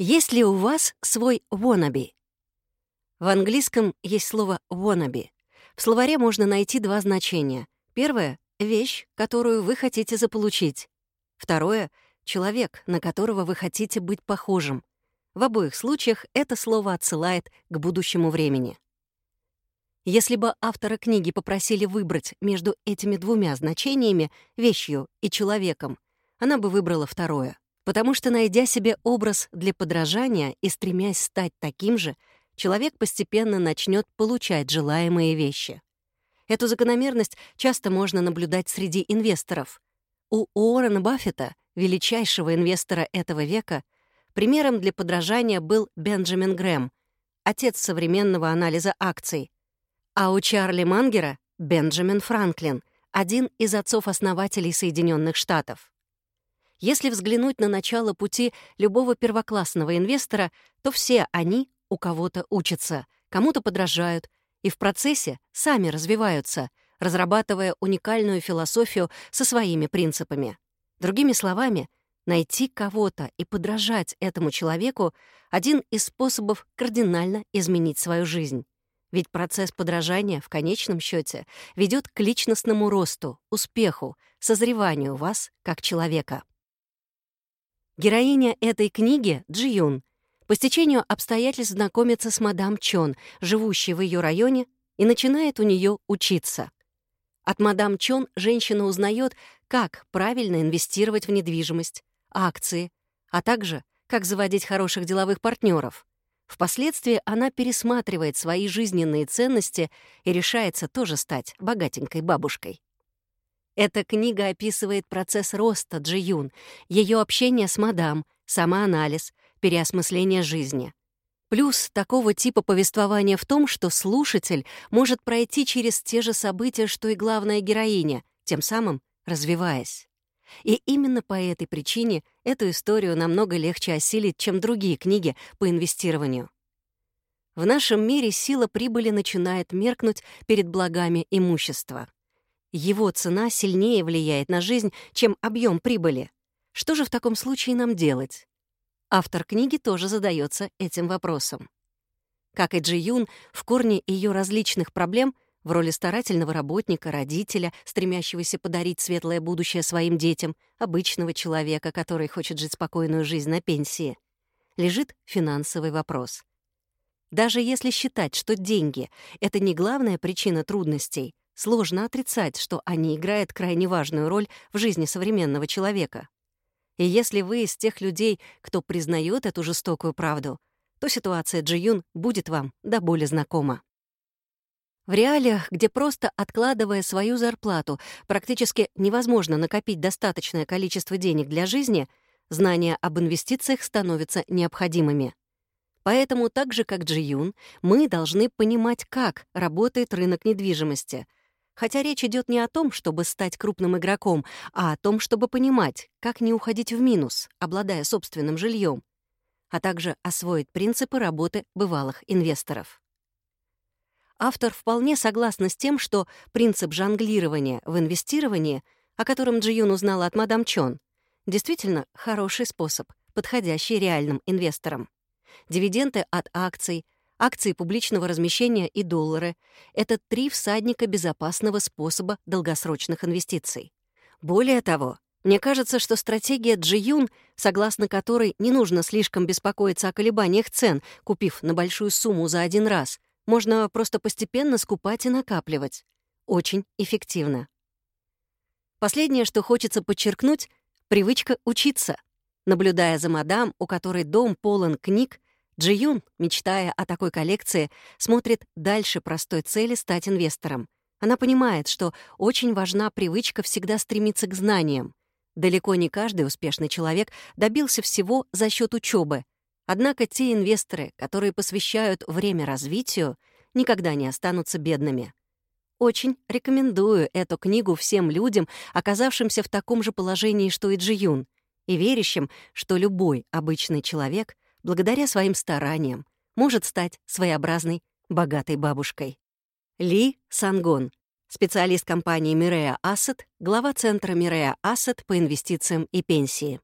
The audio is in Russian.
Есть ли у вас свой wannabe? В английском есть слово wannabe. В словаре можно найти два значения. Первое — вещь, которую вы хотите заполучить. Второе — человек, на которого вы хотите быть похожим. В обоих случаях это слово отсылает к будущему времени. Если бы автора книги попросили выбрать между этими двумя значениями, вещью и человеком, она бы выбрала второе потому что, найдя себе образ для подражания и стремясь стать таким же, человек постепенно начнет получать желаемые вещи. Эту закономерность часто можно наблюдать среди инвесторов. У Уоррена Баффета, величайшего инвестора этого века, примером для подражания был Бенджамин Грэм, отец современного анализа акций, а у Чарли Мангера — Бенджамин Франклин, один из отцов-основателей Соединенных Штатов. Если взглянуть на начало пути любого первоклассного инвестора, то все они у кого-то учатся, кому-то подражают и в процессе сами развиваются, разрабатывая уникальную философию со своими принципами. Другими словами, найти кого-то и подражать этому человеку — один из способов кардинально изменить свою жизнь. Ведь процесс подражания в конечном счете ведет к личностному росту, успеху, созреванию вас как человека. Героиня этой книги — Джиюн. По стечению обстоятельств знакомится с мадам Чон, живущей в ее районе, и начинает у нее учиться. От мадам Чон женщина узнает, как правильно инвестировать в недвижимость, акции, а также как заводить хороших деловых партнеров. Впоследствии она пересматривает свои жизненные ценности и решается тоже стать богатенькой бабушкой. Эта книга описывает процесс роста Джи ее общение с мадам, самоанализ, переосмысление жизни. Плюс такого типа повествования в том, что слушатель может пройти через те же события, что и главная героиня, тем самым развиваясь. И именно по этой причине эту историю намного легче осилить, чем другие книги по инвестированию. В нашем мире сила прибыли начинает меркнуть перед благами имущества. Его цена сильнее влияет на жизнь, чем объем прибыли. Что же в таком случае нам делать? Автор книги тоже задается этим вопросом. Как и Джи Юн, в корне ее различных проблем в роли старательного работника, родителя, стремящегося подарить светлое будущее своим детям, обычного человека, который хочет жить спокойную жизнь на пенсии, лежит финансовый вопрос. Даже если считать, что деньги — это не главная причина трудностей, сложно отрицать, что они играют крайне важную роль в жизни современного человека. И если вы из тех людей, кто признает эту жестокую правду, то ситуация Джиюн будет вам до боли знакома. В реалиях, где просто откладывая свою зарплату, практически невозможно накопить достаточное количество денег для жизни, знания об инвестициях становятся необходимыми. Поэтому так же, как Джиюн, мы должны понимать, как работает рынок недвижимости — Хотя речь идет не о том, чтобы стать крупным игроком, а о том, чтобы понимать, как не уходить в минус, обладая собственным жильем, а также освоить принципы работы бывалых инвесторов. Автор вполне согласна с тем, что принцип жонглирования в инвестировании, о котором Джиюн узнала от мадам Чон, действительно хороший способ, подходящий реальным инвесторам. Дивиденды от акций — акции публичного размещения и доллары — это три всадника безопасного способа долгосрочных инвестиций. Более того, мне кажется, что стратегия Джиюн, согласно которой не нужно слишком беспокоиться о колебаниях цен, купив на большую сумму за один раз, можно просто постепенно скупать и накапливать. Очень эффективно. Последнее, что хочется подчеркнуть — привычка учиться. Наблюдая за мадам, у которой дом полон книг, Джи мечтая о такой коллекции, смотрит дальше простой цели стать инвестором. Она понимает, что очень важна привычка всегда стремиться к знаниям. Далеко не каждый успешный человек добился всего за счет учебы. Однако те инвесторы, которые посвящают время развитию, никогда не останутся бедными. Очень рекомендую эту книгу всем людям, оказавшимся в таком же положении, что и Джи и верящим, что любой обычный человек — благодаря своим стараниям, может стать своеобразной богатой бабушкой. Ли Сангон, специалист компании Мирея Asset, глава центра Мирея Asset по инвестициям и пенсии.